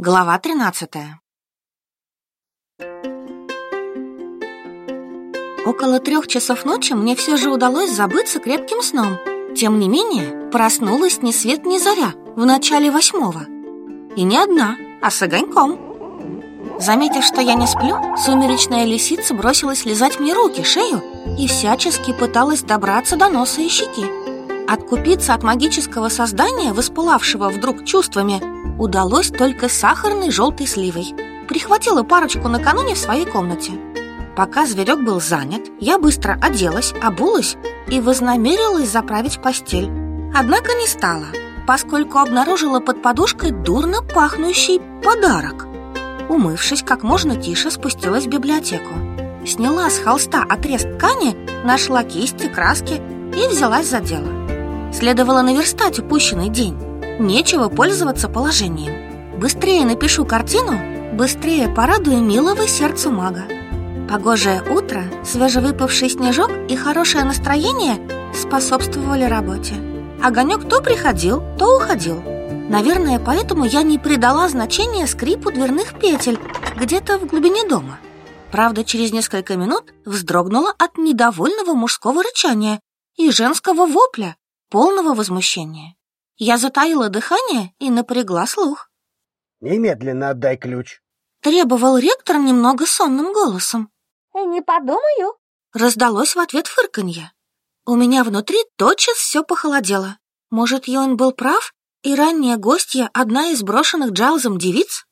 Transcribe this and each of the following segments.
Глава 13 Около трех часов ночи мне все же удалось забыться крепким сном. Тем не менее, проснулась ни свет ни заря в начале восьмого. И не одна, а с огоньком. Заметив, что я не сплю, сумеречная лисица бросилась лизать мне руки, шею и всячески пыталась добраться до носа и щеки. Откупиться от магического создания, воспылавшего вдруг чувствами, удалось только сахарной желтой сливой. Прихватила парочку накануне в своей комнате. Пока зверек был занят, я быстро оделась, обулась и вознамерилась заправить постель. Однако не стала, поскольку обнаружила под подушкой дурно пахнущий подарок. Умывшись, как можно тише спустилась в библиотеку. Сняла с холста отрез ткани, нашла кисти, краски и взялась за дело. Следовало наверстать упущенный день. Нечего пользоваться положением. Быстрее напишу картину, быстрее порадую милого сердцу мага. Погожее утро, свежевыпавший снежок и хорошее настроение способствовали работе. Огонек то приходил, то уходил. Наверное, поэтому я не придала значения скрипу дверных петель где-то в глубине дома. Правда, через несколько минут вздрогнула от недовольного мужского рычания и женского вопля, полного возмущения. Я затаила дыхание и напрягла слух. «Немедленно отдай ключ!» Требовал ректор немного сонным голосом. «Не подумаю!» Раздалось в ответ фырканье. У меня внутри тотчас все похолодело. Может, Йон был прав, и ранняя гостья — одна из брошенных Джалзом девиц?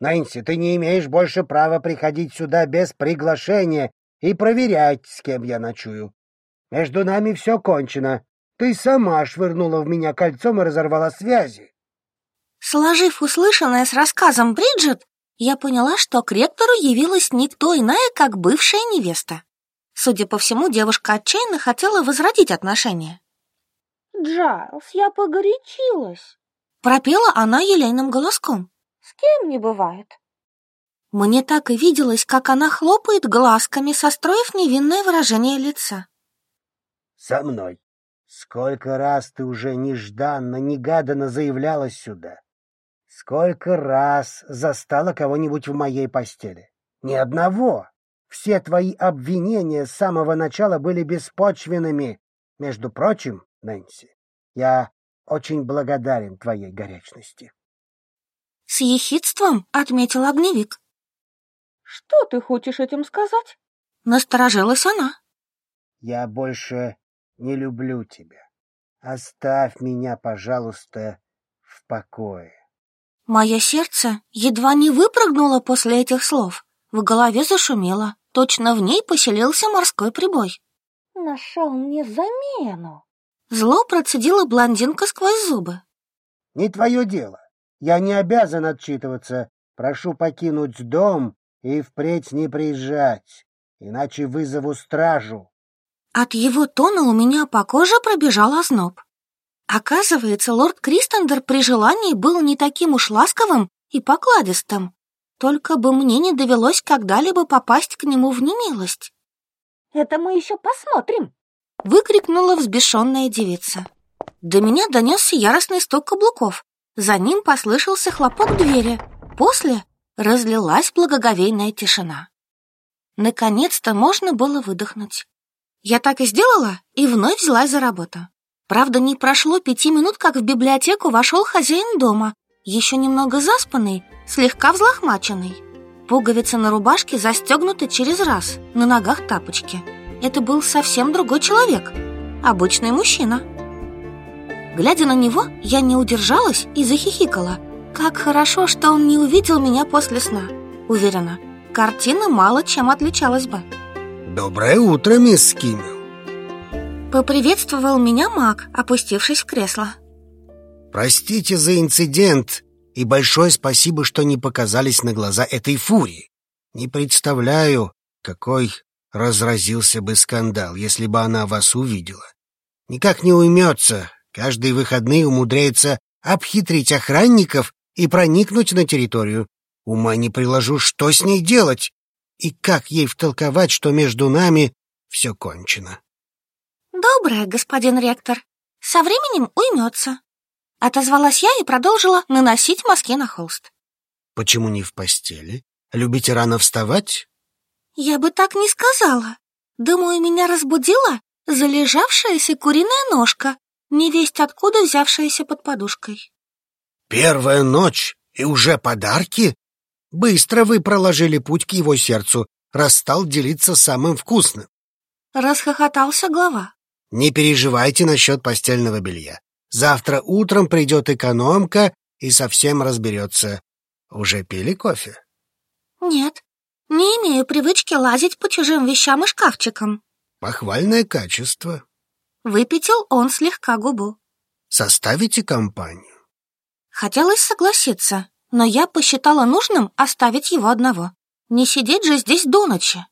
«Нэнси, ты не имеешь больше права приходить сюда без приглашения и проверять, с кем я ночую. Между нами все кончено. Ты сама швырнула в меня кольцом и разорвала связи. Сложив услышанное с рассказом Бриджит, я поняла, что к ректору явилась никто иная, как бывшая невеста. Судя по всему, девушка отчаянно хотела возродить отношения. «Джайлз, я погорячилась!» Пропела она елейным голоском. «С кем не бывает?» Мне так и виделось, как она хлопает глазками, состроив невинное выражение лица. «Со мной!» Сколько раз ты уже нежданно, негаданно заявлялась сюда? Сколько раз застала кого-нибудь в моей постели? Ни одного. Все твои обвинения с самого начала были беспочвенными. Между прочим, Нэнси, я очень благодарен твоей горячности. С ехидством отметил огневик. Что ты хочешь этим сказать? Насторожилась она. Я больше не люблю тебя. Оставь меня, пожалуйста, в покое. Мое сердце едва не выпрыгнуло после этих слов. В голове зашумело. Точно в ней поселился морской прибой. Нашел мне замену. Зло процедила блондинка сквозь зубы. Не твое дело. Я не обязан отчитываться. Прошу покинуть дом и впредь не приезжать, иначе вызову стражу. От его тона у меня по коже пробежал озноб. Оказывается, лорд Кристендер при желании был не таким уж ласковым и покладистым. Только бы мне не довелось когда-либо попасть к нему в немилость. «Это мы еще посмотрим!» — выкрикнула взбешенная девица. До меня донесся яростный стук каблуков. За ним послышался хлопок двери. После разлилась благоговейная тишина. Наконец-то можно было выдохнуть. Я так и сделала и вновь взялась за работу. Правда, не прошло пяти минут, как в библиотеку вошел хозяин дома, еще немного заспанный, слегка взлохмаченный. Пуговицы на рубашке застегнуты через раз, на ногах тапочки. Это был совсем другой человек, обычный мужчина. Глядя на него, я не удержалась и захихикала. Как хорошо, что он не увидел меня после сна. Уверена, картина мало чем отличалась бы. Доброе утро, мисс Скиммел. Поприветствовал меня маг, опустившись в кресло. Простите за инцидент и большое спасибо, что не показались на глаза этой фурии. Не представляю, какой разразился бы скандал, если бы она вас увидела. Никак не уймется, каждые выходные умудряется обхитрить охранников и проникнуть на территорию. Ума не приложу, что с ней делать и как ей втолковать, что между нами все кончено. «Доброе, господин ректор. Со временем уймется». Отозвалась я и продолжила наносить мазки на холст. «Почему не в постели? Любите рано вставать?» «Я бы так не сказала. Думаю, меня разбудила залежавшаяся куриная ножка, невесть откуда взявшаяся под подушкой». «Первая ночь и уже подарки?» Быстро вы проложили путь к его сердцу, раз стал делиться самым вкусным. Расхохотался глава. Не переживайте насчет постельного белья. Завтра утром придет экономка и совсем разберется. Уже пили кофе? Нет, не имею привычки лазить по чужим вещам и шкафчикам. Похвальное качество. Выпятил он слегка губу. Составите компанию. Хотелось согласиться, но я посчитала нужным оставить его одного. Не сидеть же здесь до ночи.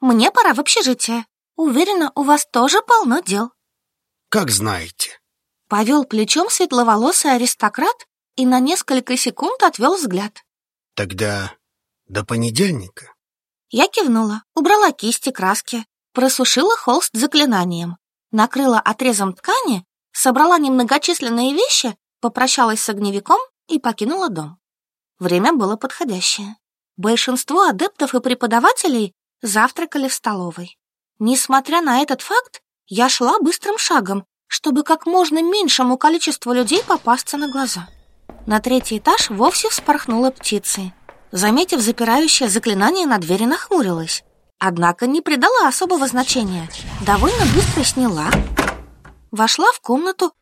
Мне пора в общежитие. Уверена, у вас тоже полно дел. Как знаете. Повел плечом светловолосый аристократ и на несколько секунд отвел взгляд. Тогда до понедельника. Я кивнула, убрала кисти краски, просушила холст заклинанием, накрыла отрезом ткани, собрала немногочисленные вещи, попрощалась с огневиком и покинула дом. Время было подходящее. Большинство адептов и преподавателей завтракали в столовой. Несмотря на этот факт, я шла быстрым шагом, чтобы как можно меньшему количеству людей попасться на глаза. На третий этаж вовсе вспорхнула птицы. Заметив запирающее заклинание, на двери нахмурилась. Однако не придала особого значения. Довольно быстро сняла, вошла в комнату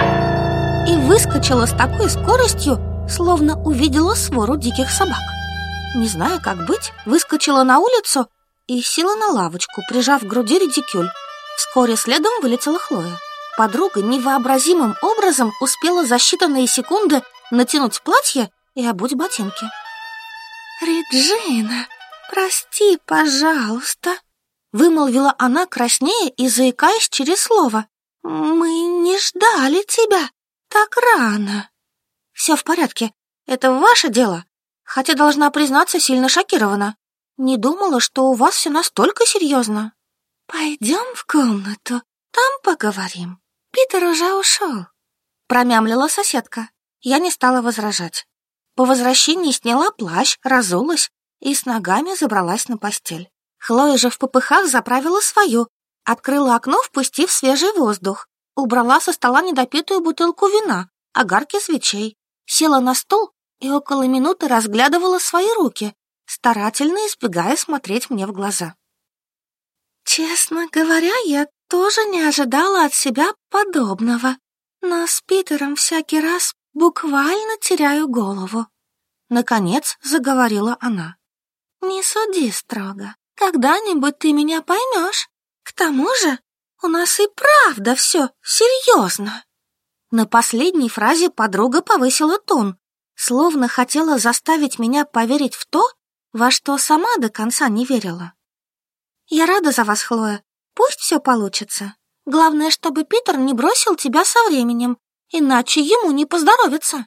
и выскочила с такой скоростью, словно увидела свору диких собак. Не зная, как быть, выскочила на улицу и села на лавочку, прижав к груди редикюль. Вскоре следом вылетела Хлоя. Подруга невообразимым образом успела за считанные секунды натянуть платье и обуть ботинки. «Реджина, прости, пожалуйста», — вымолвила она краснее и заикаясь через слово. «Мы не ждали тебя так рано» все в порядке. Это ваше дело. Хотя должна признаться сильно шокирована. Не думала что у вас все настолько серьезно пойдем в комнату там поговорим. Питер уже ушел промямлила соседка. Я не стала возражать. По возвращении сняла плащ разулась и с ногами забралась на постель. Хлоя же в попыхах заправила свою открыла окно впустив свежий воздух. Убрала со стола недопитую бутылку вина огарки свечей села на стол и около минуты разглядывала свои руки, старательно избегая смотреть мне в глаза. «Честно говоря, я тоже не ожидала от себя подобного, но с Питером всякий раз буквально теряю голову», — наконец заговорила она. «Не суди строго. Когда-нибудь ты меня поймешь. К тому же у нас и правда все серьезно». На последней фразе подруга повысила тон, словно хотела заставить меня поверить в то, во что сама до конца не верила. «Я рада за вас, Хлоя. Пусть все получится. Главное, чтобы Питер не бросил тебя со временем, иначе ему не поздоровится.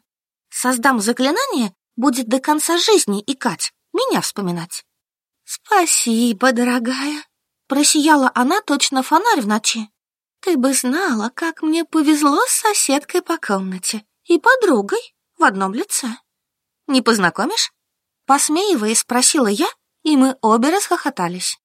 Создам заклинание, будет до конца жизни икать, меня вспоминать». «Спасибо, дорогая», — просияла она точно фонарь в ночи. Ты бы знала, как мне повезло с соседкой по комнате и подругой в одном лице. Не познакомишь?» Посмеиваясь, спросила я, и мы обе расхохотались.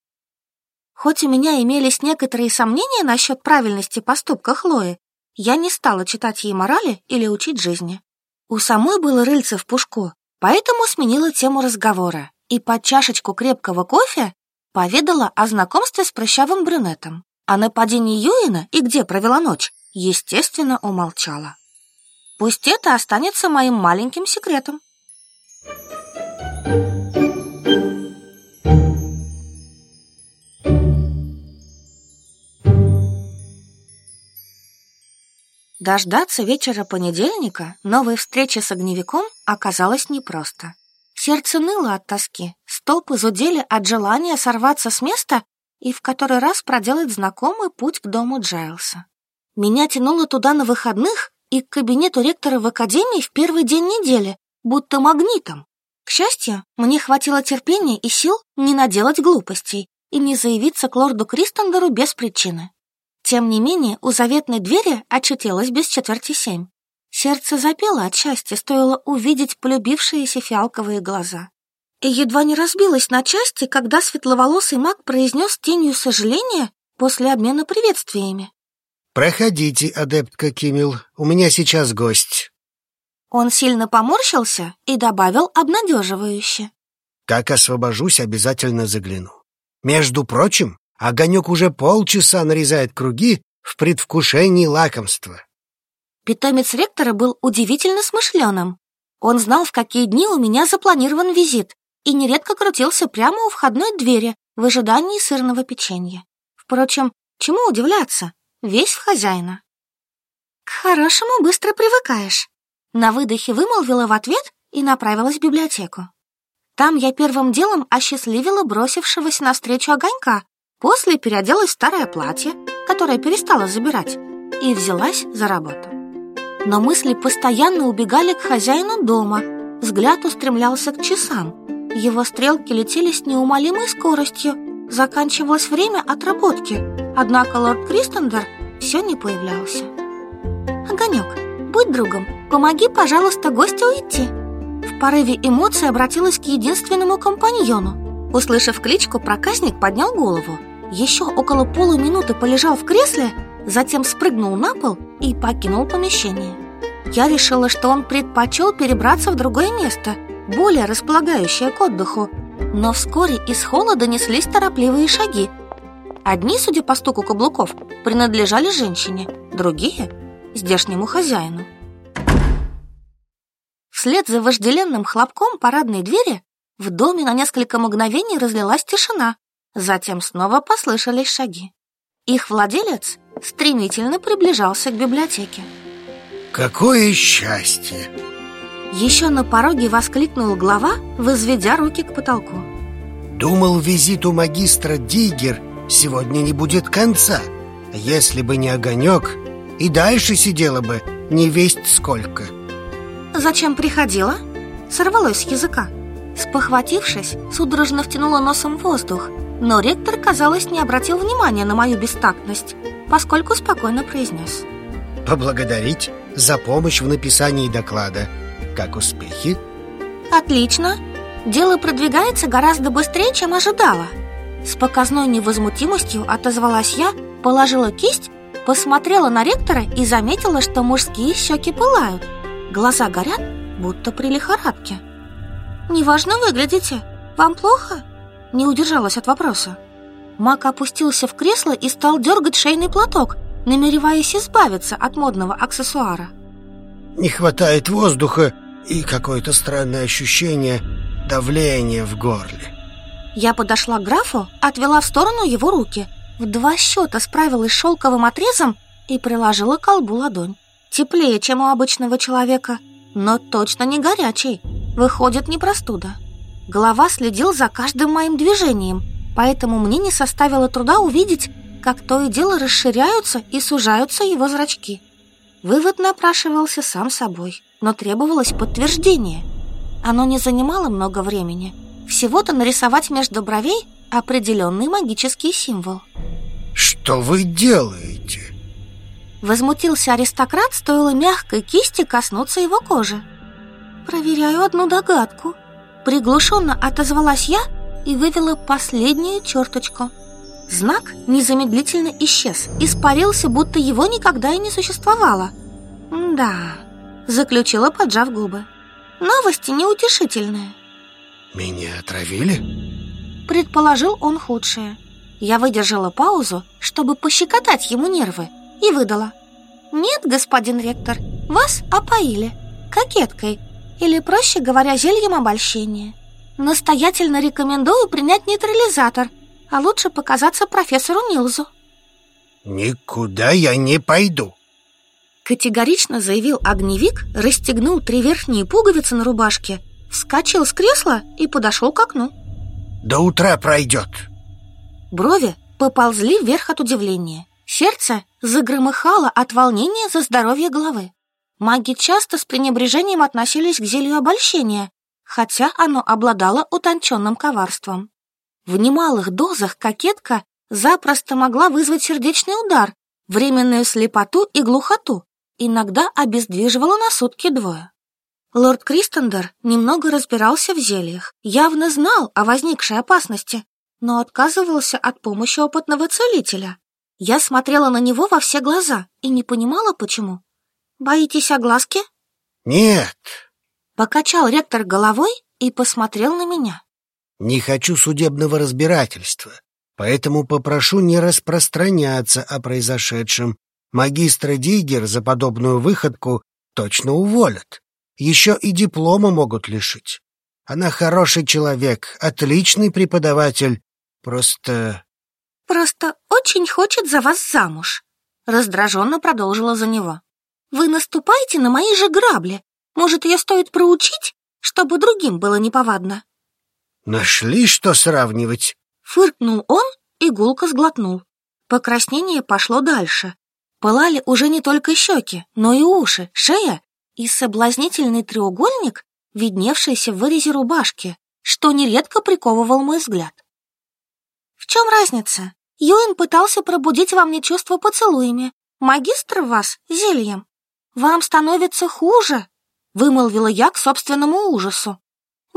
Хоть у меня имелись некоторые сомнения насчет правильности поступка Хлои, я не стала читать ей морали или учить жизни. У самой было рыльце в пушку, поэтому сменила тему разговора и под чашечку крепкого кофе поведала о знакомстве с прыщавым брюнетом о нападении Юина и где провела ночь, естественно, умолчала. Пусть это останется моим маленьким секретом. Дождаться вечера понедельника новой встречи с огневиком оказалось непросто. Сердце ныло от тоски, стопы зудели от желания сорваться с места и в который раз проделать знакомый путь к дому Джайлса. Меня тянуло туда на выходных и к кабинету ректора в академии в первый день недели, будто магнитом. К счастью, мне хватило терпения и сил не наделать глупостей и не заявиться к лорду Кристендеру без причины. Тем не менее, у заветной двери очутилось без четверти семь. Сердце запело от счастья, стоило увидеть полюбившиеся фиалковые глаза едва не разбилась на части, когда светловолосый маг произнес тенью сожаления после обмена приветствиями. «Проходите, адептка Кимил, у меня сейчас гость». Он сильно поморщился и добавил обнадеживающе. «Как освобожусь, обязательно загляну. Между прочим, огонек уже полчаса нарезает круги в предвкушении лакомства». Питомец ректора был удивительно смышленым. Он знал, в какие дни у меня запланирован визит, и нередко крутился прямо у входной двери в ожидании сырного печенья. Впрочем, чему удивляться? Весь в хозяина. «К хорошему быстро привыкаешь», — на выдохе вымолвила в ответ и направилась в библиотеку. Там я первым делом осчастливила бросившегося навстречу огонька, после переоделась в старое платье, которое перестала забирать, и взялась за работу. Но мысли постоянно убегали к хозяину дома, взгляд устремлялся к часам — его стрелки летели с неумолимой скоростью, заканчивалось время отработки, однако лорд Кристендер все не появлялся. «Огонек, будь другом, помоги, пожалуйста, гостю уйти!» В порыве эмоций обратилась к единственному компаньону. Услышав кличку, проказник поднял голову. Еще около полуминуты полежал в кресле, затем спрыгнул на пол и покинул помещение. Я решила, что он предпочел перебраться в другое место – более располагающая к отдыху. Но вскоре из холла донеслись торопливые шаги. Одни, судя по стуку каблуков, принадлежали женщине, другие – здешнему хозяину. Вслед за вожделенным хлопком парадной двери в доме на несколько мгновений разлилась тишина, затем снова послышались шаги. Их владелец стремительно приближался к библиотеке. «Какое счастье!» Еще на пороге воскликнула глава, возведя руки к потолку. Думал, визиту магистра Дигер сегодня не будет конца. Если бы не огонек, и дальше сидела бы не весть сколько. Зачем приходила? Сорвалось с языка. Спохватившись, судорожно втянула носом воздух, но ректор, казалось, не обратил внимания на мою бестактность, поскольку спокойно произнес. Поблагодарить за помощь в написании доклада – как успехи? Отлично. Дело продвигается гораздо быстрее, чем ожидала. С показной невозмутимостью отозвалась я, положила кисть, посмотрела на ректора и заметила, что мужские щеки пылают. Глаза горят, будто при лихорадке. «Неважно выглядите. Вам плохо?» Не удержалась от вопроса. Мак опустился в кресло и стал дергать шейный платок, намереваясь избавиться от модного аксессуара. «Не хватает воздуха и какое-то странное ощущение давления в горле. Я подошла к графу, отвела в сторону его руки, в два счета справилась шелковым отрезом и приложила к колбу ладонь. Теплее, чем у обычного человека, но точно не горячий. Выходит, не простуда. Голова следил за каждым моим движением, поэтому мне не составило труда увидеть, как то и дело расширяются и сужаются его зрачки. Вывод напрашивался сам собой, но требовалось подтверждение. Оно не занимало много времени. Всего-то нарисовать между бровей определенный магический символ. «Что вы делаете?» Возмутился аристократ, стоило мягкой кисти коснуться его кожи. «Проверяю одну догадку». Приглушенно отозвалась я и вывела последнюю черточку – Знак незамедлительно исчез, испарился, будто его никогда и не существовало. «Да», — заключила, поджав губы. «Новости неутешительные». «Меня отравили?» Предположил он худшее. Я выдержала паузу, чтобы пощекотать ему нервы, и выдала. «Нет, господин ректор, вас опоили. Кокеткой. Или, проще говоря, зельем обольщения. Настоятельно рекомендую принять нейтрализатор, а лучше показаться профессору Нилзу. Никуда я не пойду. Категорично заявил огневик, расстегнул три верхние пуговицы на рубашке, вскочил с кресла и подошел к окну. До утра пройдет. Брови поползли вверх от удивления. Сердце загромыхало от волнения за здоровье головы. Маги часто с пренебрежением относились к зелью обольщения, хотя оно обладало утонченным коварством. В немалых дозах кокетка запросто могла вызвать сердечный удар, временную слепоту и глухоту, иногда обездвиживала на сутки двое. Лорд Кристендер немного разбирался в зельях, явно знал о возникшей опасности, но отказывался от помощи опытного целителя. Я смотрела на него во все глаза и не понимала, почему. «Боитесь огласки?» «Нет», — покачал ректор головой и посмотрел на меня. Не хочу судебного разбирательства, поэтому попрошу не распространяться о произошедшем. Магистра Дигер за подобную выходку точно уволят. Еще и диплома могут лишить. Она хороший человек, отличный преподаватель. Просто... Просто очень хочет за вас замуж. Раздраженно продолжила за него. Вы наступаете на мои же грабли. Может, ее стоит проучить, чтобы другим было неповадно? Нашли, что сравнивать. Фыркнул он и гулко сглотнул. Покраснение пошло дальше. Пылали уже не только щеки, но и уши, шея и соблазнительный треугольник, видневшийся в вырезе рубашки, что нередко приковывал мой взгляд. В чем разница? Юин пытался пробудить во мне чувство поцелуями. Магистр вас зельем. Вам становится хуже, вымолвила я к собственному ужасу.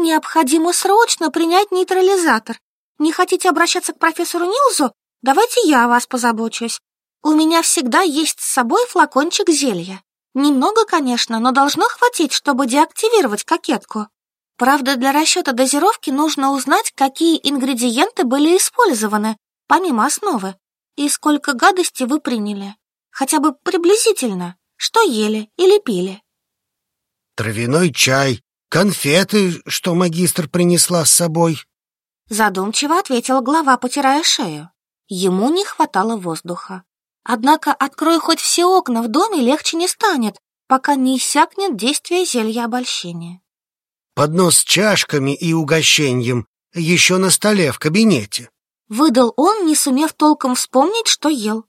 Необходимо срочно принять нейтрализатор. Не хотите обращаться к профессору Нилзу? Давайте я о вас позабочусь. У меня всегда есть с собой флакончик зелья. Немного, конечно, но должно хватить, чтобы деактивировать кокетку. Правда, для расчета дозировки нужно узнать, какие ингредиенты были использованы, помимо основы, и сколько гадости вы приняли. Хотя бы приблизительно, что ели или пили. «Травяной чай, конфеты, что магистр принесла с собой». Задумчиво ответил глава, потирая шею. Ему не хватало воздуха. Однако, открой хоть все окна, в доме легче не станет, пока не иссякнет действие зелья обольщения. Поднос с чашками и угощением еще на столе в кабинете. Выдал он, не сумев толком вспомнить, что ел.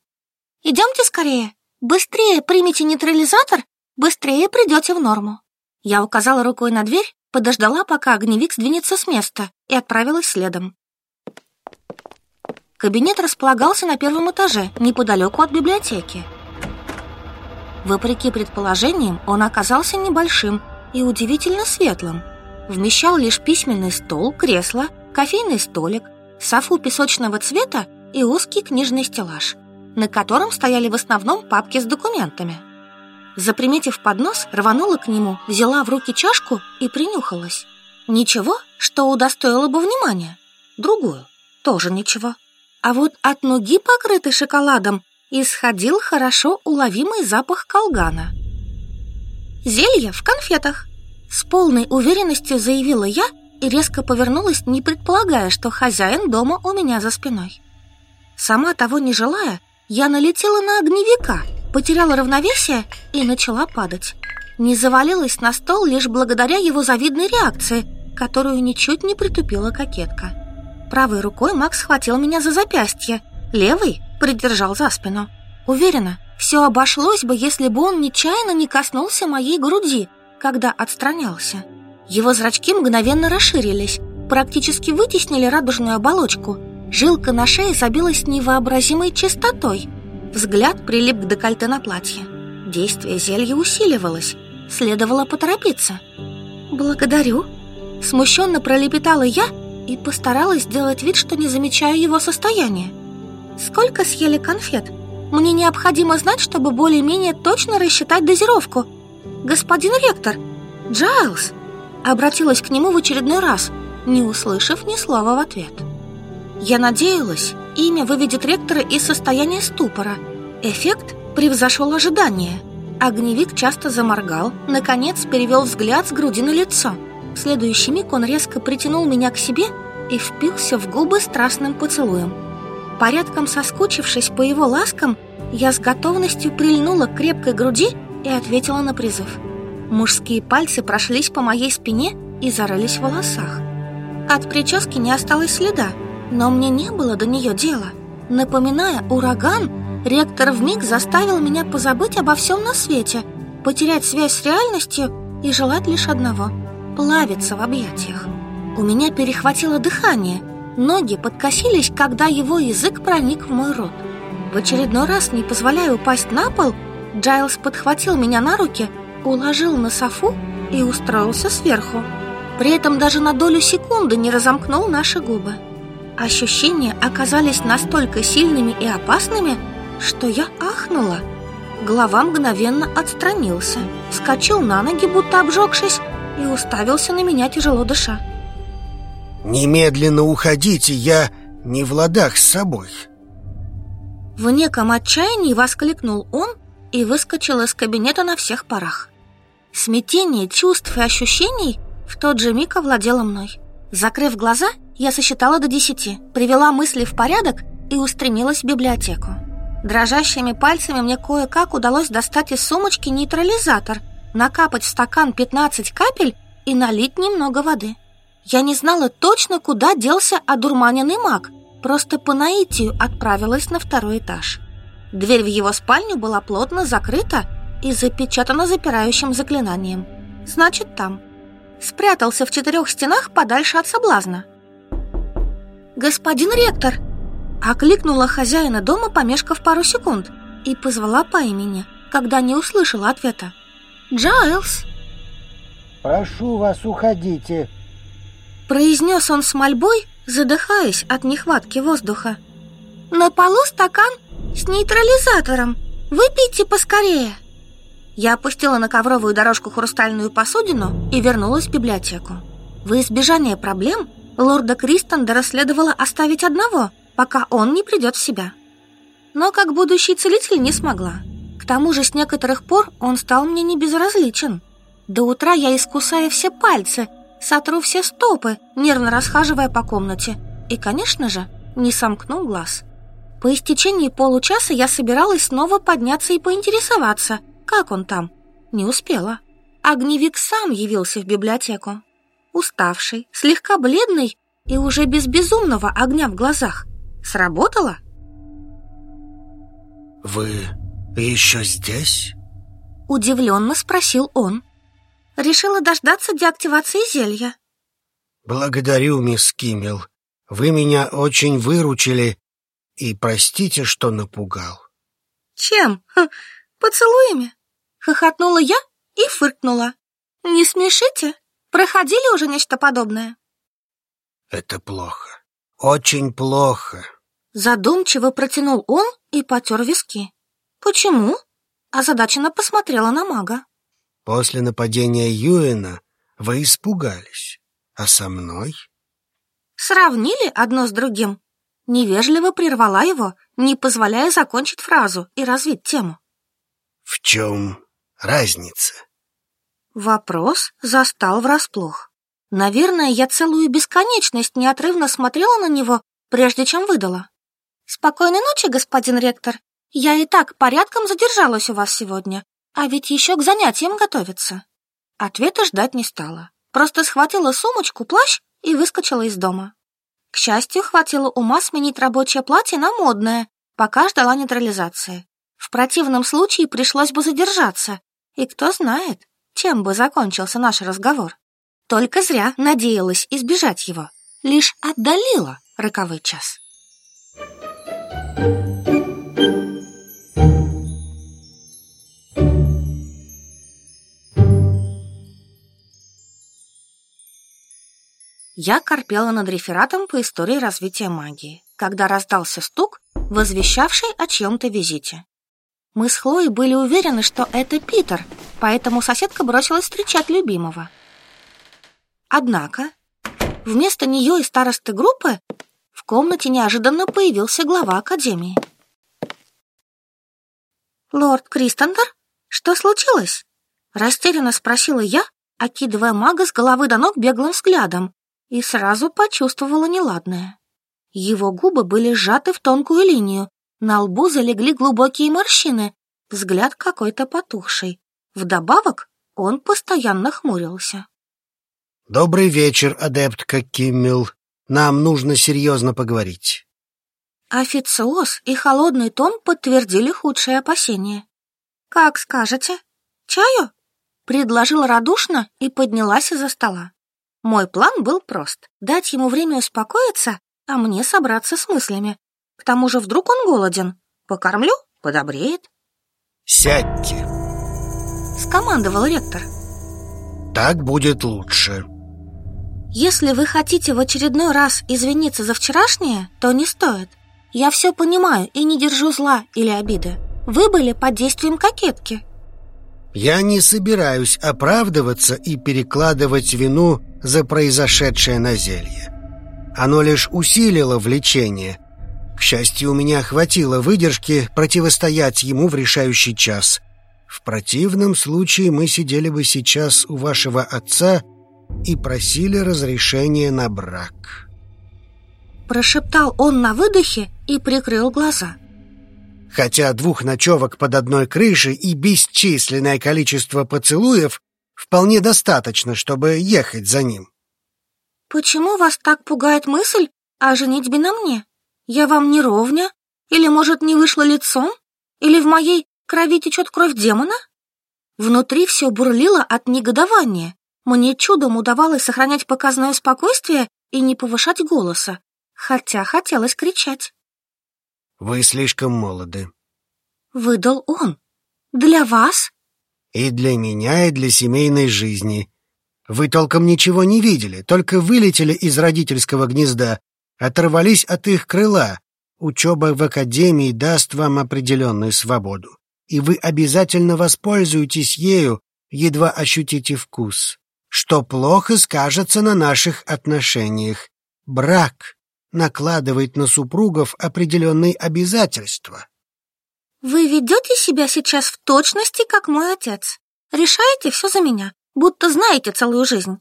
«Идемте скорее. Быстрее примите нейтрализатор, быстрее придете в норму». Я указала рукой на дверь, подождала, пока огневик сдвинется с места, и отправилась следом. Кабинет располагался на первом этаже, неподалеку от библиотеки. Вопреки предположениям, он оказался небольшим и удивительно светлым. Вмещал лишь письменный стол, кресло, кофейный столик, софу песочного цвета и узкий книжный стеллаж, на котором стояли в основном папки с документами – Заприметив поднос, рванула к нему, взяла в руки чашку и принюхалась. Ничего, что удостоило бы внимания. Другую тоже ничего. А вот от ноги, покрытой шоколадом, исходил хорошо уловимый запах колгана. «Зелье в конфетах!» С полной уверенностью заявила я и резко повернулась, не предполагая, что хозяин дома у меня за спиной. Сама того не желая, я налетела на огневика — потеряла равновесие и начала падать. Не завалилась на стол лишь благодаря его завидной реакции, которую ничуть не притупила кокетка. Правой рукой Макс схватил меня за запястье, левой придержал за спину. Уверена, все обошлось бы, если бы он нечаянно не коснулся моей груди, когда отстранялся. Его зрачки мгновенно расширились, практически вытеснили радужную оболочку. Жилка на шее забилась невообразимой частотой – Взгляд прилип к декольте на платье. Действие зелья усиливалось. Следовало поторопиться. «Благодарю», — смущенно пролепетала я и постаралась сделать вид, что не замечаю его состояние. «Сколько съели конфет? Мне необходимо знать, чтобы более-менее точно рассчитать дозировку. Господин ректор, Джайлз!» Обратилась к нему в очередной раз, не услышав ни слова в ответ. Я надеялась, Имя выведет ректора из состояния ступора. Эффект превзошел ожидание. Огневик часто заморгал, наконец перевел взгляд с груди на лицо. В следующий миг он резко притянул меня к себе и впился в губы страстным поцелуем. Порядком соскучившись по его ласкам, я с готовностью прильнула к крепкой груди и ответила на призыв. Мужские пальцы прошлись по моей спине и зарылись в волосах. От прически не осталось следа, но мне не было до нее дела. Напоминая ураган, ректор вмиг заставил меня позабыть обо всем на свете, потерять связь с реальностью и желать лишь одного – плавиться в объятиях. У меня перехватило дыхание, ноги подкосились, когда его язык проник в мой рот. В очередной раз, не позволяя упасть на пол, Джайлз подхватил меня на руки, уложил на софу и устроился сверху. При этом даже на долю секунды не разомкнул наши губы. Ощущения оказались настолько сильными и опасными, что я ахнула. Глава мгновенно отстранился, вскочил на ноги, будто обжегшись, и уставился на меня, тяжело дыша. «Немедленно уходите, я не в ладах с собой!» В неком отчаянии воскликнул он и выскочил из кабинета на всех парах. Смятение чувств и ощущений в тот же миг овладело мной. Закрыв глаза, я сосчитала до десяти, привела мысли в порядок и устремилась в библиотеку. Дрожащими пальцами мне кое-как удалось достать из сумочки нейтрализатор, накапать в стакан 15 капель и налить немного воды. Я не знала точно, куда делся одурманенный маг, просто по наитию отправилась на второй этаж. Дверь в его спальню была плотно закрыта и запечатана запирающим заклинанием. Значит, там. Спрятался в четырех стенах подальше от соблазна господин ректор!» Окликнула хозяина дома, помешка в пару секунд, и позвала по имени, когда не услышала ответа. Джайлс! «Прошу вас, уходите!» Произнес он с мольбой, задыхаясь от нехватки воздуха. «На полу стакан с нейтрализатором! Выпейте поскорее!» Я опустила на ковровую дорожку хрустальную посудину и вернулась в библиотеку. Во избежание проблем – лорда Кристендера следовало оставить одного, пока он не придет в себя. Но как будущий целитель не смогла. К тому же с некоторых пор он стал мне не безразличен. До утра я искусаю все пальцы, сотру все стопы, нервно расхаживая по комнате, и, конечно же, не сомкну глаз. По истечении получаса я собиралась снова подняться и поинтересоваться, как он там. Не успела. Огневик сам явился в библиотеку уставший, слегка бледный и уже без безумного огня в глазах. Сработало? «Вы еще здесь?» Удивленно спросил он. Решила дождаться деактивации зелья. «Благодарю, мисс Киммел. Вы меня очень выручили и простите, что напугал». «Чем? Поцелуями?» Хохотнула я и фыркнула. «Не смешите?» Проходили уже нечто подобное? Это плохо. Очень плохо. Задумчиво протянул он и потер виски. Почему? Озадаченно посмотрела на мага. После нападения Юэна вы испугались, а со мной? Сравнили одно с другим. Невежливо прервала его, не позволяя закончить фразу и развить тему. В чем разница? Вопрос застал врасплох. Наверное, я целую бесконечность неотрывно смотрела на него, прежде чем выдала. «Спокойной ночи, господин ректор. Я и так порядком задержалась у вас сегодня, а ведь еще к занятиям готовится». Ответа ждать не стала. Просто схватила сумочку, плащ и выскочила из дома. К счастью, хватило ума сменить рабочее платье на модное, пока ждала нейтрализации. В противном случае пришлось бы задержаться, и кто знает, чем бы закончился наш разговор? Только зря надеялась избежать его. Лишь отдалила роковой час. Я корпела над рефератом по истории развития магии, когда раздался стук, возвещавший о чьем-то визите. Мы с Хлоей были уверены, что это Питер, поэтому соседка бросилась встречать любимого. Однако, вместо нее и старосты группы в комнате неожиданно появился глава академии. «Лорд Кристендер, что случилось?» — растерянно спросила я, окидывая мага с головы до ног беглым взглядом, и сразу почувствовала неладное. Его губы были сжаты в тонкую линию, на лбу залегли глубокие морщины, взгляд какой-то потухший. Вдобавок он постоянно хмурился. «Добрый вечер, адептка Киммел. Нам нужно серьезно поговорить». Официоз и холодный тон подтвердили худшие опасения. «Как скажете? Чаю?» — предложила радушно и поднялась из-за стола. Мой план был прост — дать ему время успокоиться, а мне собраться с мыслями, к тому же вдруг он голоден. Покормлю, подобреет. Сядьте, скомандовал ректор. Так будет лучше. Если вы хотите в очередной раз извиниться за вчерашнее, то не стоит. Я все понимаю и не держу зла или обиды. Вы были под действием кокетки. Я не собираюсь оправдываться и перекладывать вину за произошедшее на зелье. Оно лишь усилило влечение, к счастью, у меня хватило выдержки противостоять ему в решающий час. В противном случае мы сидели бы сейчас у вашего отца и просили разрешения на брак. Прошептал он на выдохе и прикрыл глаза. Хотя двух ночевок под одной крышей и бесчисленное количество поцелуев вполне достаточно, чтобы ехать за ним. Почему вас так пугает мысль о женитьбе на мне? Я вам не ровня? Или, может, не вышло лицом? Или в моей крови течет кровь демона? Внутри все бурлило от негодования. Мне чудом удавалось сохранять показное спокойствие и не повышать голоса, хотя хотелось кричать. «Вы слишком молоды», — выдал он. «Для вас?» «И для меня, и для семейной жизни. Вы толком ничего не видели, только вылетели из родительского гнезда оторвались от их крыла. Учеба в академии даст вам определенную свободу, и вы обязательно воспользуетесь ею, едва ощутите вкус, что плохо скажется на наших отношениях. Брак накладывает на супругов определенные обязательства. Вы ведете себя сейчас в точности, как мой отец. Решаете все за меня, будто знаете целую жизнь.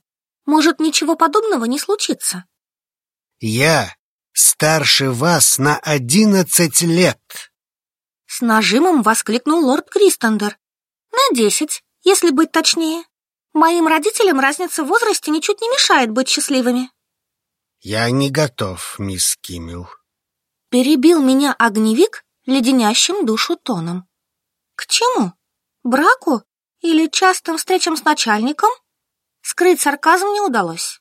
Может, ничего подобного не случится. Я старше вас на одиннадцать лет!» С нажимом воскликнул лорд Кристендер. «На десять, если быть точнее. Моим родителям разница в возрасте ничуть не мешает быть счастливыми». «Я не готов, мисс Киммел». Перебил меня огневик леденящим душу тоном. «К чему? Браку? Или частым встречам с начальником?» Скрыть сарказм не удалось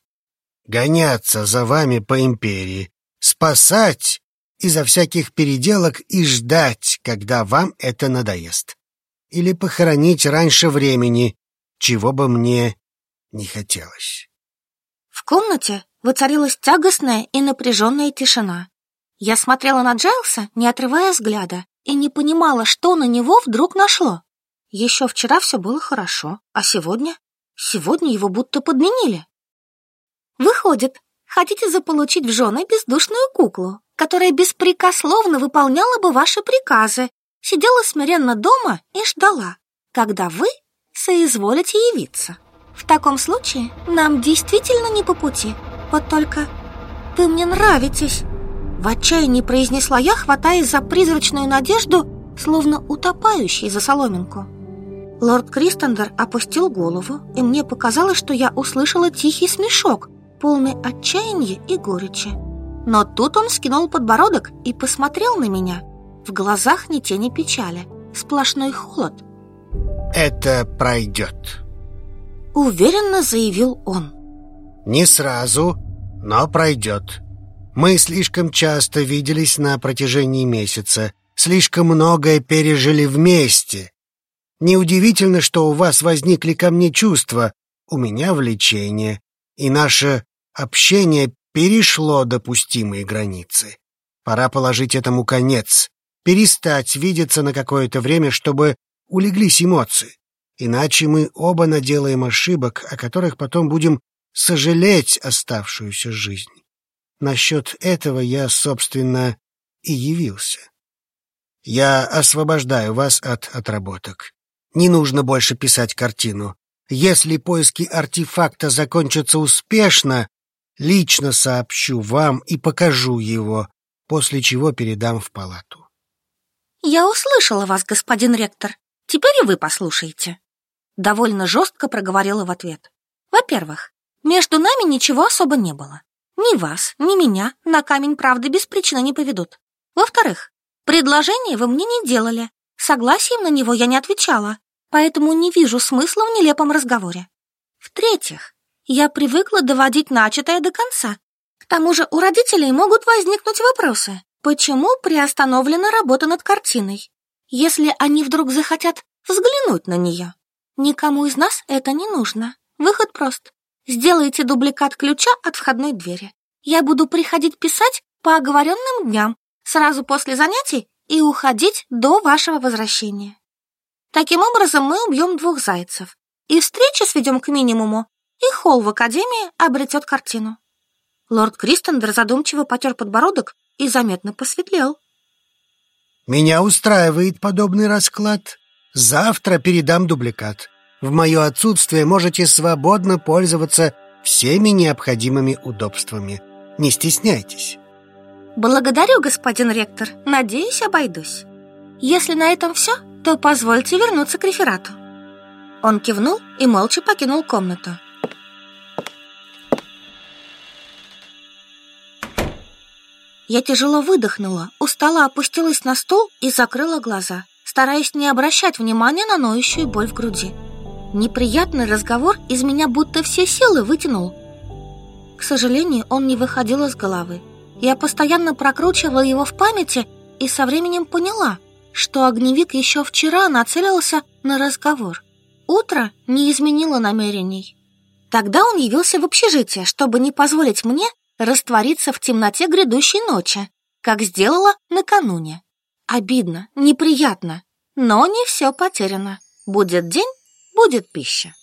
гоняться за вами по империи, спасать изо всяких переделок и ждать, когда вам это надоест. Или похоронить раньше времени, чего бы мне не хотелось. В комнате воцарилась тягостная и напряженная тишина. Я смотрела на Джайлса, не отрывая взгляда, и не понимала, что на него вдруг нашло. Еще вчера все было хорошо, а сегодня? Сегодня его будто подменили. Выходит, хотите заполучить в жены бездушную куклу, которая беспрекословно выполняла бы ваши приказы, сидела смиренно дома и ждала, когда вы соизволите явиться. В таком случае нам действительно не по пути. Вот только вы мне нравитесь. В отчаянии произнесла я, хватаясь за призрачную надежду, словно утопающий за соломинку. Лорд Кристендер опустил голову, и мне показалось, что я услышала тихий смешок, полный отчаяния и горечи. Но тут он скинул подбородок и посмотрел на меня. В глазах ни тени печали, сплошной холод. «Это пройдет», — уверенно заявил он. «Не сразу, но пройдет. Мы слишком часто виделись на протяжении месяца, слишком многое пережили вместе. Неудивительно, что у вас возникли ко мне чувства, у меня влечение, и наше Общение перешло допустимые границы. Пора положить этому конец, перестать видеться на какое-то время, чтобы улеглись эмоции. Иначе мы оба наделаем ошибок, о которых потом будем сожалеть оставшуюся жизнь. Насчет этого я, собственно, и явился. Я освобождаю вас от отработок. Не нужно больше писать картину. Если поиски артефакта закончатся успешно, лично сообщу вам и покажу его, после чего передам в палату. Я услышала вас, господин ректор. Теперь и вы послушайте. Довольно жестко проговорила в ответ. Во-первых, между нами ничего особо не было. Ни вас, ни меня на камень правды без причины не поведут. Во-вторых, предложение вы мне не делали. Согласием на него я не отвечала, поэтому не вижу смысла в нелепом разговоре. В-третьих, я привыкла доводить начатое до конца. К тому же у родителей могут возникнуть вопросы. Почему приостановлена работа над картиной? Если они вдруг захотят взглянуть на нее. Никому из нас это не нужно. Выход прост. Сделайте дубликат ключа от входной двери. Я буду приходить писать по оговоренным дням, сразу после занятий и уходить до вашего возвращения. Таким образом мы убьем двух зайцев и встречи сведем к минимуму, и холл в Академии обретет картину. Лорд Кристендер задумчиво потер подбородок и заметно посветлел. «Меня устраивает подобный расклад. Завтра передам дубликат. В мое отсутствие можете свободно пользоваться всеми необходимыми удобствами. Не стесняйтесь». «Благодарю, господин ректор. Надеюсь, обойдусь. Если на этом все, то позвольте вернуться к реферату». Он кивнул и молча покинул комнату. Я тяжело выдохнула, устала опустилась на стул и закрыла глаза, стараясь не обращать внимания на ноющую боль в груди. Неприятный разговор из меня будто все силы вытянул. К сожалению, он не выходил из головы. Я постоянно прокручивала его в памяти и со временем поняла, что огневик еще вчера нацелился на разговор. Утро не изменило намерений. Тогда он явился в общежитие, чтобы не позволить мне раствориться в темноте грядущей ночи, как сделала накануне. Обидно, неприятно, но не все потеряно. Будет день, будет пища.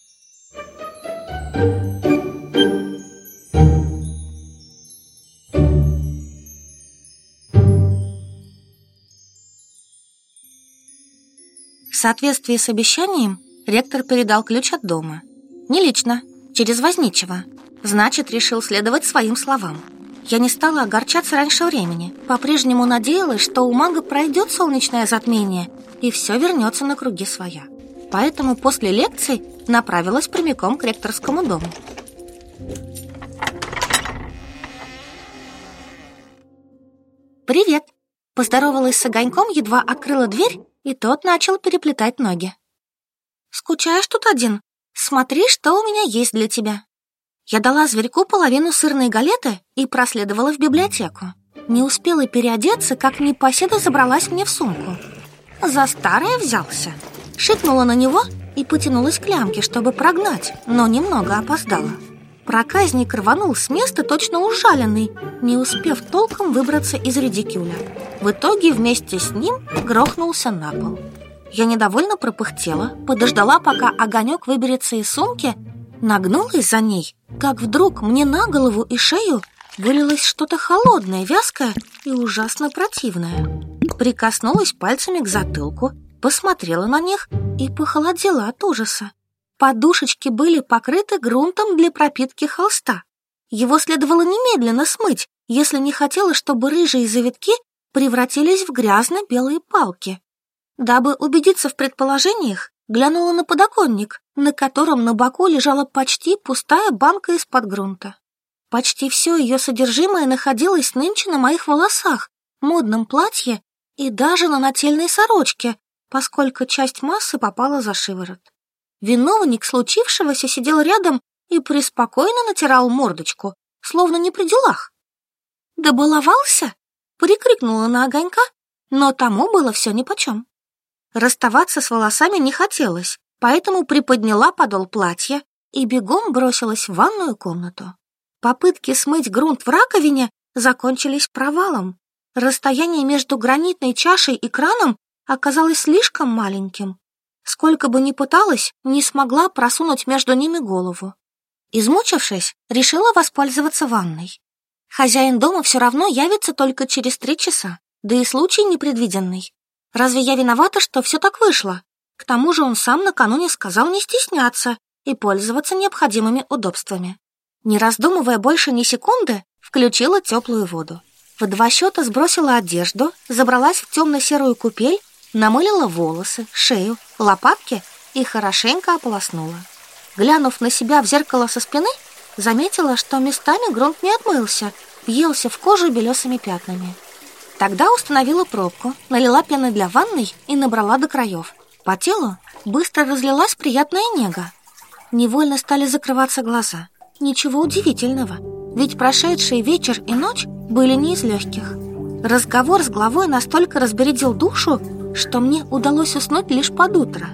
В соответствии с обещанием ректор передал ключ от дома. Не лично, через возничего – значит, решил следовать своим словам. Я не стала огорчаться раньше времени. По-прежнему надеялась, что у мага пройдет солнечное затмение, и все вернется на круги своя. Поэтому после лекций направилась прямиком к ректорскому дому. «Привет!» Поздоровалась с огоньком, едва открыла дверь, и тот начал переплетать ноги. «Скучаешь тут один? Смотри, что у меня есть для тебя!» Я дала зверьку половину сырной галеты и проследовала в библиотеку. Не успела переодеться, как непоседа забралась мне в сумку. За старое взялся. Шикнула на него и потянулась к лямке, чтобы прогнать, но немного опоздала. Проказник рванул с места точно ужаленный, не успев толком выбраться из редикюля. В итоге вместе с ним грохнулся на пол. Я недовольно пропыхтела, подождала, пока огонек выберется из сумки нагнулась за ней, как вдруг мне на голову и шею вылилось что-то холодное, вязкое и ужасно противное. Прикоснулась пальцами к затылку, посмотрела на них и похолодела от ужаса. Подушечки были покрыты грунтом для пропитки холста. Его следовало немедленно смыть, если не хотела, чтобы рыжие завитки превратились в грязно-белые палки. Дабы убедиться в предположениях, глянула на подоконник на котором на боку лежала почти пустая банка из-под грунта. Почти все ее содержимое находилось нынче на моих волосах, модном платье и даже на нательной сорочке, поскольку часть массы попала за шиворот. Виновник случившегося сидел рядом и преспокойно натирал мордочку, словно не при делах. «Добаловался?» — прикрикнула на огонька, но тому было все нипочем. Расставаться с волосами не хотелось, поэтому приподняла подол платья и бегом бросилась в ванную комнату. Попытки смыть грунт в раковине закончились провалом. Расстояние между гранитной чашей и краном оказалось слишком маленьким. Сколько бы ни пыталась, не смогла просунуть между ними голову. Измучившись, решила воспользоваться ванной. Хозяин дома все равно явится только через три часа, да и случай непредвиденный. Разве я виновата, что все так вышло? К тому же он сам накануне сказал не стесняться и пользоваться необходимыми удобствами. Не раздумывая больше ни секунды, включила теплую воду. В два счета сбросила одежду, забралась в темно-серую купель, намылила волосы, шею, лопатки и хорошенько ополоснула. Глянув на себя в зеркало со спины, заметила, что местами грунт не отмылся, въелся в кожу белесыми пятнами. Тогда установила пробку, налила пены для ванной и набрала до краев – по телу быстро разлилась приятная нега. Невольно стали закрываться глаза. Ничего удивительного, ведь прошедший вечер и ночь были не из легких. Разговор с главой настолько разбередил душу, что мне удалось уснуть лишь под утро.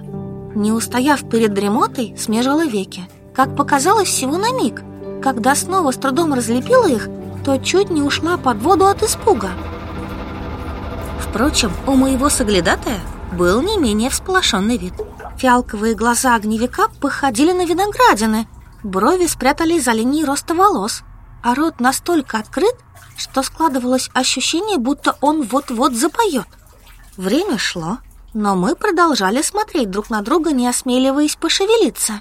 Не устояв перед дремотой, смежила веки. Как показалось, всего на миг. Когда снова с трудом разлепила их, то чуть не ушла под воду от испуга. Впрочем, у моего соглядатая был не менее всполошен вид. Фиалковые глаза огневика походили на виноградины, брови спрятались за линией роста волос, а рот настолько открыт, что складывалось ощущение, будто он вот-вот запоет. Время шло, но мы продолжали смотреть друг на друга, не осмеливаясь пошевелиться.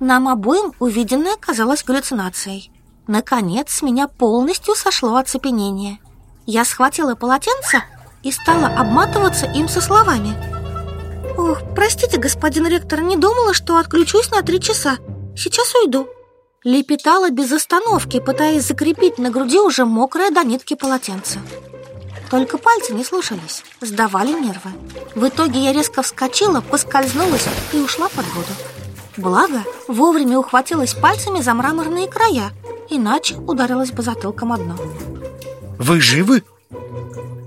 Нам обоим увиденное казалось галлюцинацией. Наконец, с меня полностью сошло оцепенение. Я схватила полотенце и стала обматываться им со словами. «Ох, простите, господин ректор, не думала, что отключусь на три часа. Сейчас уйду». Лепетала без остановки, пытаясь закрепить на груди уже мокрое до нитки полотенце. Только пальцы не слушались, сдавали нервы. В итоге я резко вскочила, поскользнулась и ушла под воду. Благо, вовремя ухватилась пальцами за мраморные края, иначе ударилась бы затылком одно. «Вы живы?»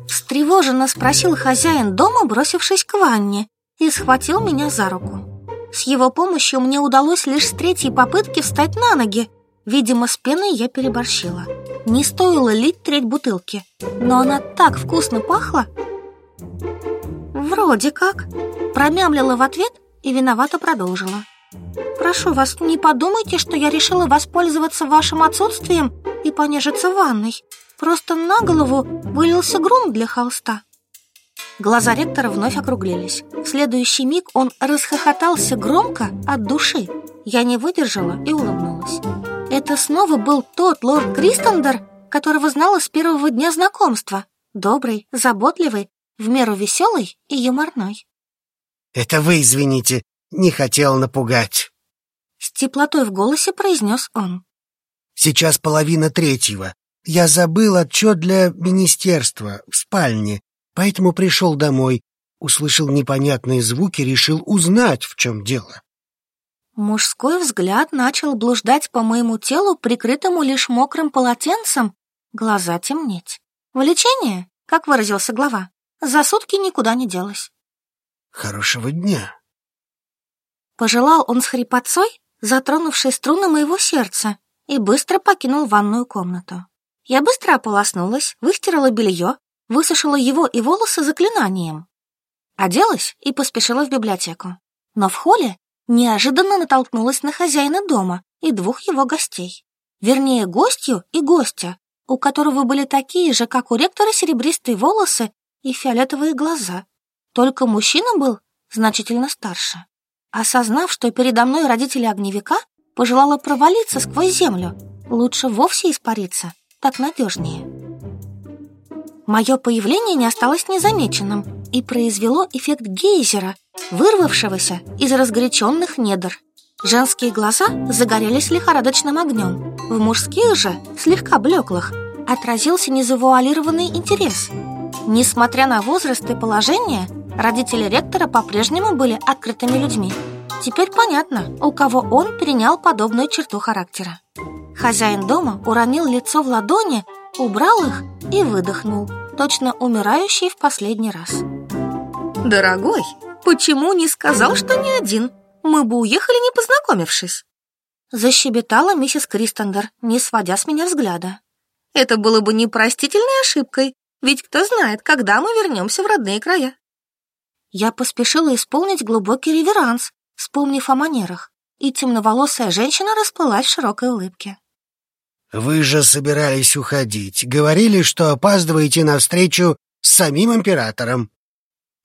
Встревоженно спросил хозяин дома, бросившись к ванне, и схватил меня за руку. С его помощью мне удалось лишь с третьей попытки встать на ноги. Видимо, с пеной я переборщила. Не стоило лить треть бутылки, но она так вкусно пахла. «Вроде как», — промямлила в ответ и виновато продолжила. «Прошу вас, не подумайте, что я решила воспользоваться вашим отсутствием и понежиться в ванной просто на голову вылился гром для холста. Глаза ректора вновь округлились. В следующий миг он расхохотался громко от души. Я не выдержала и улыбнулась. Это снова был тот лорд Кристендер, которого знала с первого дня знакомства. Добрый, заботливый, в меру веселый и юморной. «Это вы, извините, не хотел напугать!» С теплотой в голосе произнес он. «Сейчас половина третьего. Я забыл отчет для министерства в спальне, поэтому пришел домой, услышал непонятные звуки, решил узнать, в чем дело. Мужской взгляд начал блуждать по моему телу, прикрытому лишь мокрым полотенцем, глаза темнеть. Влечение, как выразился глава, за сутки никуда не делось. Хорошего дня. Пожелал он с хрипотцой, затронувшей струны моего сердца, и быстро покинул ванную комнату. Я быстро ополоснулась, выстирала белье, высушила его и волосы заклинанием. Оделась и поспешила в библиотеку. Но в холле неожиданно натолкнулась на хозяина дома и двух его гостей. Вернее, гостью и гостя, у которого были такие же, как у ректора, серебристые волосы и фиолетовые глаза. Только мужчина был значительно старше. Осознав, что передо мной родители огневика, пожелала провалиться сквозь землю. Лучше вовсе испариться так надежнее. Мое появление не осталось незамеченным и произвело эффект гейзера, вырвавшегося из разгоряченных недр. Женские глаза загорелись лихорадочным огнем, в мужских же, слегка блеклых, отразился незавуалированный интерес. Несмотря на возраст и положение, родители ректора по-прежнему были открытыми людьми. Теперь понятно, у кого он принял подобную черту характера. Хозяин дома уронил лицо в ладони, убрал их и выдохнул, точно умирающий в последний раз. «Дорогой, почему не сказал, что не один? Мы бы уехали, не познакомившись!» Защебетала миссис Кристендер, не сводя с меня взгляда. «Это было бы непростительной ошибкой, ведь кто знает, когда мы вернемся в родные края!» Я поспешила исполнить глубокий реверанс, вспомнив о манерах, и темноволосая женщина расплылась в широкой улыбке. Вы же собирались уходить. Говорили, что опаздываете навстречу с самим императором.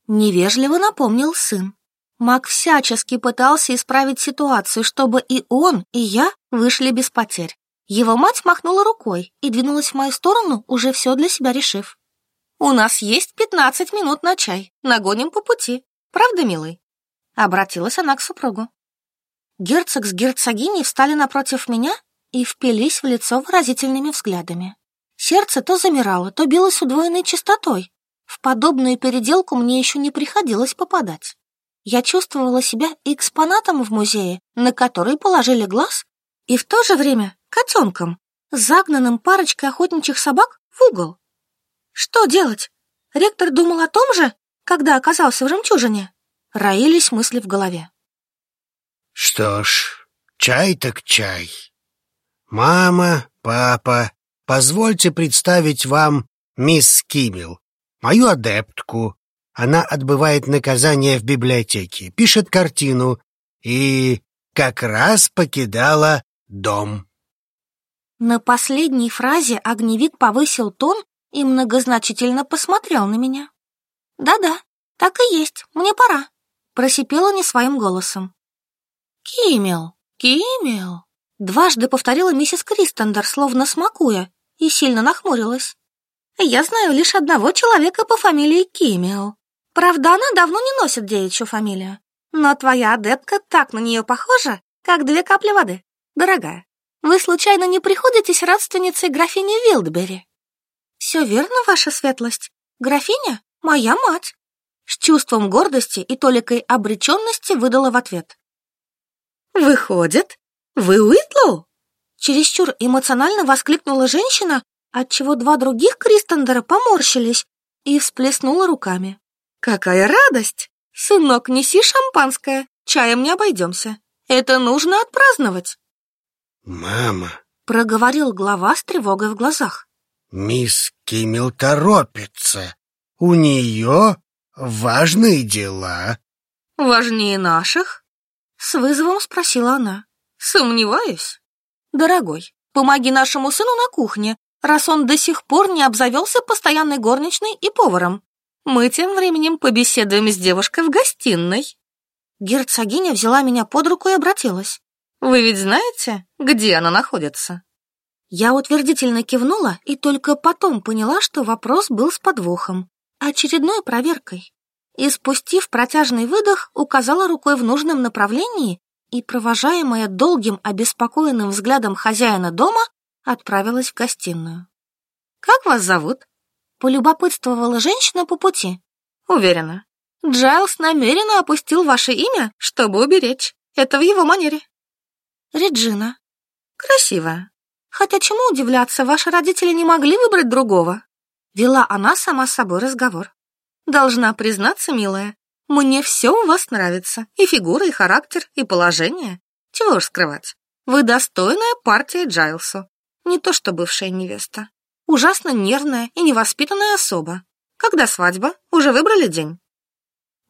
Невежливо напомнил сын. Мак всячески пытался исправить ситуацию, чтобы и он, и я вышли без потерь. Его мать махнула рукой и двинулась в мою сторону, уже все для себя решив. «У нас есть пятнадцать минут на чай. Нагоним по пути. Правда, милый?» Обратилась она к супругу. Герцог с герцогиней встали напротив меня и впились в лицо выразительными взглядами. Сердце то замирало, то билось с удвоенной частотой. В подобную переделку мне еще не приходилось попадать. Я чувствовала себя экспонатом в музее, на который положили глаз, и в то же время котенком, загнанным парочкой охотничьих собак в угол. Что делать? Ректор думал о том же, когда оказался в жемчужине. Роились мысли в голове. Что ж, чай так чай. «Мама, папа, позвольте представить вам мисс Киммел, мою адептку. Она отбывает наказание в библиотеке, пишет картину и как раз покидала дом». На последней фразе огневик повысил тон и многозначительно посмотрел на меня. «Да-да, так и есть, мне пора», — просипела не своим голосом. Киммел, Киммел. Дважды повторила миссис Кристендер, словно смакуя, и сильно нахмурилась. «Я знаю лишь одного человека по фамилии Кимио. Правда, она давно не носит девичью фамилию. Но твоя адепка так на нее похожа, как две капли воды. Дорогая, вы случайно не приходитесь родственницей графини Вилдбери?» «Все верно, ваша светлость. Графиня — моя мать!» С чувством гордости и толикой обреченности выдала в ответ. «Выходит, «Вы Уитлоу?» Чересчур эмоционально воскликнула женщина, отчего два других Кристендера поморщились и всплеснула руками. «Какая радость! Сынок, неси шампанское, чаем не обойдемся. Это нужно отпраздновать!» «Мама!» — проговорил глава с тревогой в глазах. «Мисс Киммел торопится. У нее важные дела». «Важнее наших?» — с вызовом спросила она. Сомневаюсь. Дорогой, помоги нашему сыну на кухне, раз он до сих пор не обзавелся постоянной горничной и поваром. Мы тем временем побеседуем с девушкой в гостиной. Герцогиня взяла меня под руку и обратилась. Вы ведь знаете, где она находится? Я утвердительно кивнула и только потом поняла, что вопрос был с подвохом, очередной проверкой. И спустив протяжный выдох, указала рукой в нужном направлении и, провожаемая долгим обеспокоенным взглядом хозяина дома, отправилась в гостиную. «Как вас зовут?» — полюбопытствовала женщина по пути. «Уверена, Джайлс намеренно опустил ваше имя, чтобы уберечь. Это в его манере». «Реджина». Красивая. Хотя чему удивляться, ваши родители не могли выбрать другого?» Вела она сама с собой разговор. «Должна признаться, милая, мне все у вас нравится. И фигура, и характер, и положение. Чего уж скрывать. Вы достойная партия Джайлсу. Не то что бывшая невеста. Ужасно нервная и невоспитанная особа. Когда свадьба? Уже выбрали день?»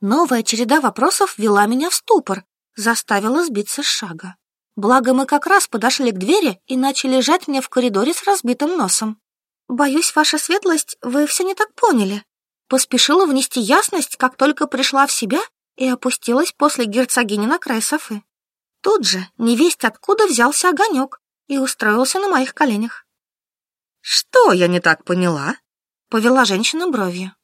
Новая череда вопросов вела меня в ступор, заставила сбиться с шага. Благо мы как раз подошли к двери и начали лежать мне в коридоре с разбитым носом. «Боюсь, ваша светлость, вы все не так поняли», поспешила внести ясность, как только пришла в себя и опустилась после герцогини на край Софы. Тут же невесть откуда взялся огонек и устроился на моих коленях. «Что я не так поняла?» — повела женщина бровью.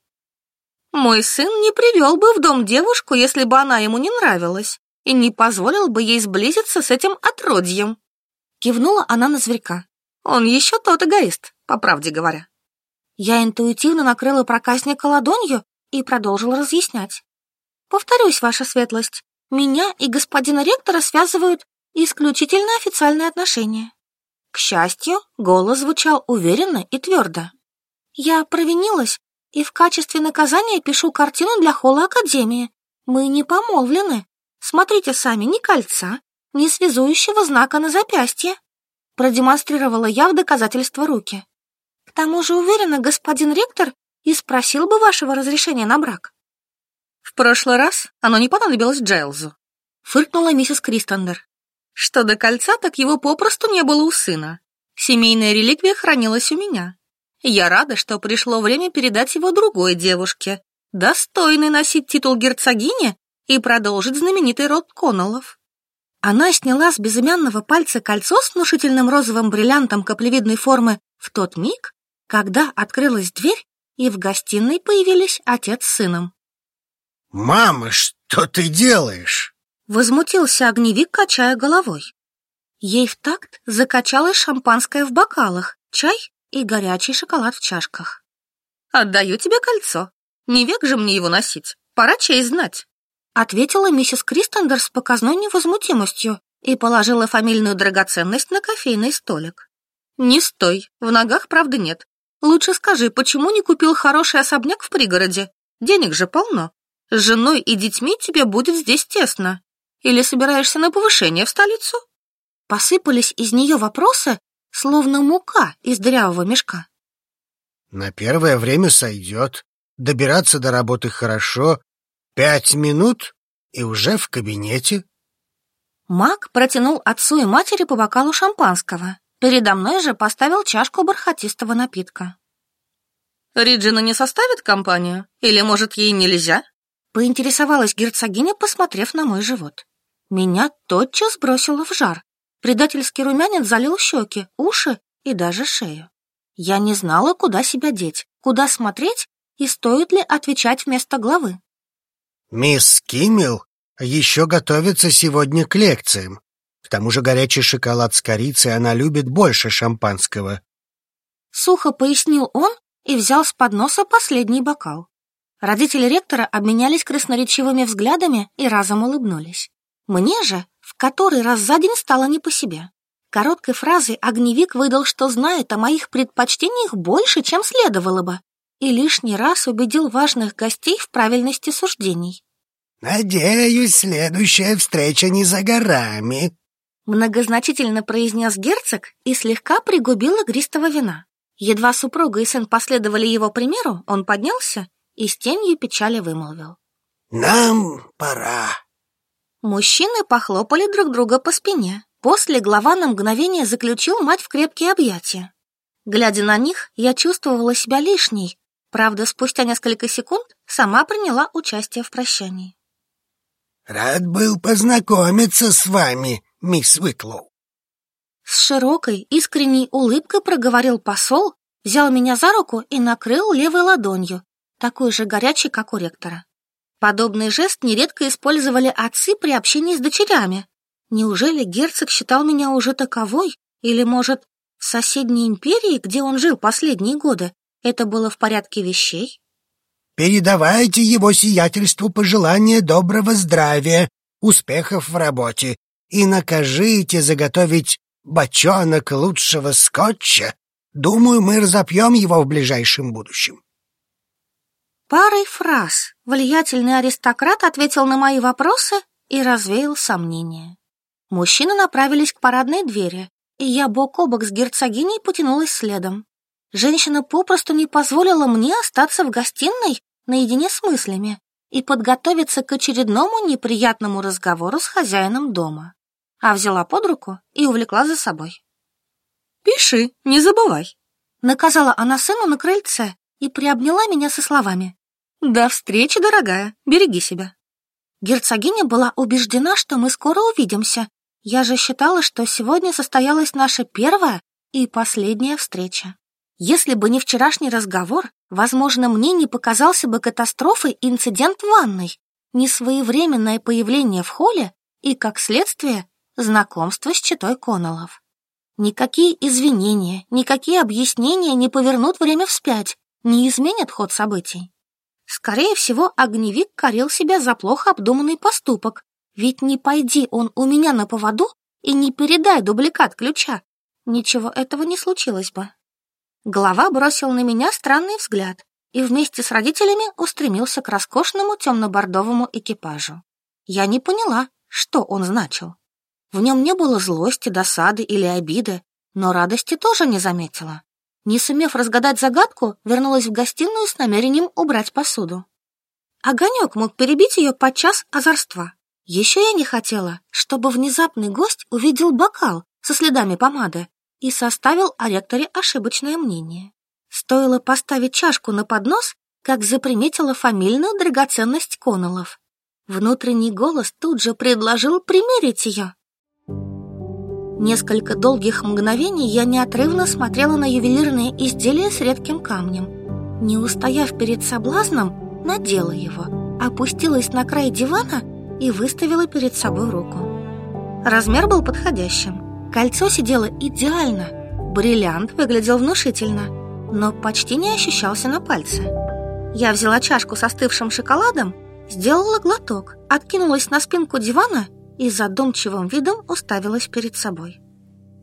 «Мой сын не привел бы в дом девушку, если бы она ему не нравилась, и не позволил бы ей сблизиться с этим отродьем», — кивнула она на зверька. «Он еще тот эгоист, по правде говоря». Я интуитивно накрыла проказника ладонью и продолжила разъяснять. «Повторюсь, ваша светлость, меня и господина ректора связывают исключительно официальные отношения». К счастью, голос звучал уверенно и твердо. «Я провинилась и в качестве наказания пишу картину для холла Академии. Мы не помолвлены. Смотрите сами, ни кольца, ни связующего знака на запястье». Продемонстрировала я в доказательство руки тому же уверена, господин ректор и спросил бы вашего разрешения на брак». «В прошлый раз оно не понадобилось Джайлзу», — фыркнула миссис Кристендер. «Что до кольца, так его попросту не было у сына. Семейная реликвия хранилась у меня. Я рада, что пришло время передать его другой девушке, достойной носить титул герцогини и продолжить знаменитый род Коннеллов». Она сняла с безымянного пальца кольцо с внушительным розовым бриллиантом каплевидной формы в тот миг, когда открылась дверь, и в гостиной появились отец с сыном. «Мама, что ты делаешь?» Возмутился огневик, качая головой. Ей в такт закачалось шампанское в бокалах, чай и горячий шоколад в чашках. «Отдаю тебе кольцо. Не век же мне его носить. Пора чей знать», — ответила миссис Кристендер с показной невозмутимостью и положила фамильную драгоценность на кофейный столик. «Не стой, в ногах правда нет. Лучше скажи, почему не купил хороший особняк в пригороде? Денег же полно. С женой и детьми тебе будет здесь тесно. Или собираешься на повышение в столицу?» Посыпались из нее вопросы, словно мука из дырявого мешка. «На первое время сойдет. Добираться до работы хорошо. Пять минут и уже в кабинете». Мак протянул отцу и матери по бокалу шампанского. Передо мной же поставил чашку бархатистого напитка. «Риджина не составит компанию? Или, может, ей нельзя?» Поинтересовалась герцогиня, посмотрев на мой живот. Меня тотчас бросило в жар. Предательский румянец залил щеки, уши и даже шею. Я не знала, куда себя деть, куда смотреть и стоит ли отвечать вместо главы. «Мисс Киммел еще готовится сегодня к лекциям. К тому же горячий шоколад с корицей она любит больше шампанского. Сухо пояснил он и взял с подноса последний бокал. Родители ректора обменялись красноречивыми взглядами и разом улыбнулись. Мне же в который раз за день стало не по себе. Короткой фразой огневик выдал, что знает о моих предпочтениях больше, чем следовало бы, и лишний раз убедил важных гостей в правильности суждений. «Надеюсь, следующая встреча не за горами», Многозначительно произнес герцог и слегка пригубил игристого вина. Едва супруга и сын последовали его примеру, он поднялся и с тенью печали вымолвил. «Нам пора!» Мужчины похлопали друг друга по спине. После глава на мгновение заключил мать в крепкие объятия. Глядя на них, я чувствовала себя лишней. Правда, спустя несколько секунд сама приняла участие в прощании. «Рад был познакомиться с вами», мисс Уитлоу. С широкой, искренней улыбкой проговорил посол, взял меня за руку и накрыл левой ладонью, такой же горячей, как у ректора. Подобный жест нередко использовали отцы при общении с дочерями. Неужели герцог считал меня уже таковой? Или, может, в соседней империи, где он жил последние годы, это было в порядке вещей? «Передавайте его сиятельству пожелания доброго здравия, успехов в работе и накажите заготовить бочонок лучшего скотча. Думаю, мы разопьем его в ближайшем будущем. Парой фраз влиятельный аристократ ответил на мои вопросы и развеял сомнения. Мужчины направились к парадной двери, и я бок о бок с герцогиней потянулась следом. Женщина попросту не позволила мне остаться в гостиной наедине с мыслями и подготовиться к очередному неприятному разговору с хозяином дома а взяла под руку и увлекла за собой. «Пиши, не забывай!» Наказала она сыну на крыльце и приобняла меня со словами. «До встречи, дорогая, береги себя!» Герцогиня была убеждена, что мы скоро увидимся. Я же считала, что сегодня состоялась наша первая и последняя встреча. Если бы не вчерашний разговор, возможно, мне не показался бы катастрофой инцидент в ванной, несвоевременное появление в холле и, как следствие, знакомство с читой Коннеллов. Никакие извинения, никакие объяснения не повернут время вспять, не изменят ход событий. Скорее всего, огневик корил себя за плохо обдуманный поступок, ведь не пойди он у меня на поводу и не передай дубликат ключа. Ничего этого не случилось бы. Глава бросил на меня странный взгляд и вместе с родителями устремился к роскошному темно-бордовому экипажу. Я не поняла, что он значил. В нем не было злости, досады или обиды, но радости тоже не заметила. Не сумев разгадать загадку, вернулась в гостиную с намерением убрать посуду. Огонек мог перебить ее подчас озорства. Еще я не хотела, чтобы внезапный гость увидел бокал со следами помады и составил о ректоре ошибочное мнение. Стоило поставить чашку на поднос, как заприметила фамильную драгоценность Коннеллов. Внутренний голос тут же предложил примерить ее. Несколько долгих мгновений я неотрывно смотрела на ювелирные изделия с редким камнем. Не устояв перед соблазном, надела его, опустилась на край дивана и выставила перед собой руку. Размер был подходящим. Кольцо сидело идеально. Бриллиант выглядел внушительно, но почти не ощущался на пальце. Я взяла чашку со остывшим шоколадом, сделала глоток, откинулась на спинку дивана и задумчивым видом уставилась перед собой.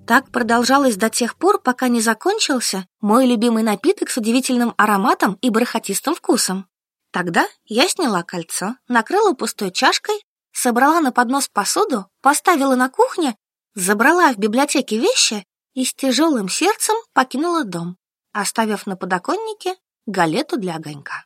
Так продолжалось до тех пор, пока не закончился мой любимый напиток с удивительным ароматом и бархатистым вкусом. Тогда я сняла кольцо, накрыла пустой чашкой, собрала на поднос посуду, поставила на кухне, забрала в библиотеке вещи и с тяжелым сердцем покинула дом, оставив на подоконнике галету для огонька.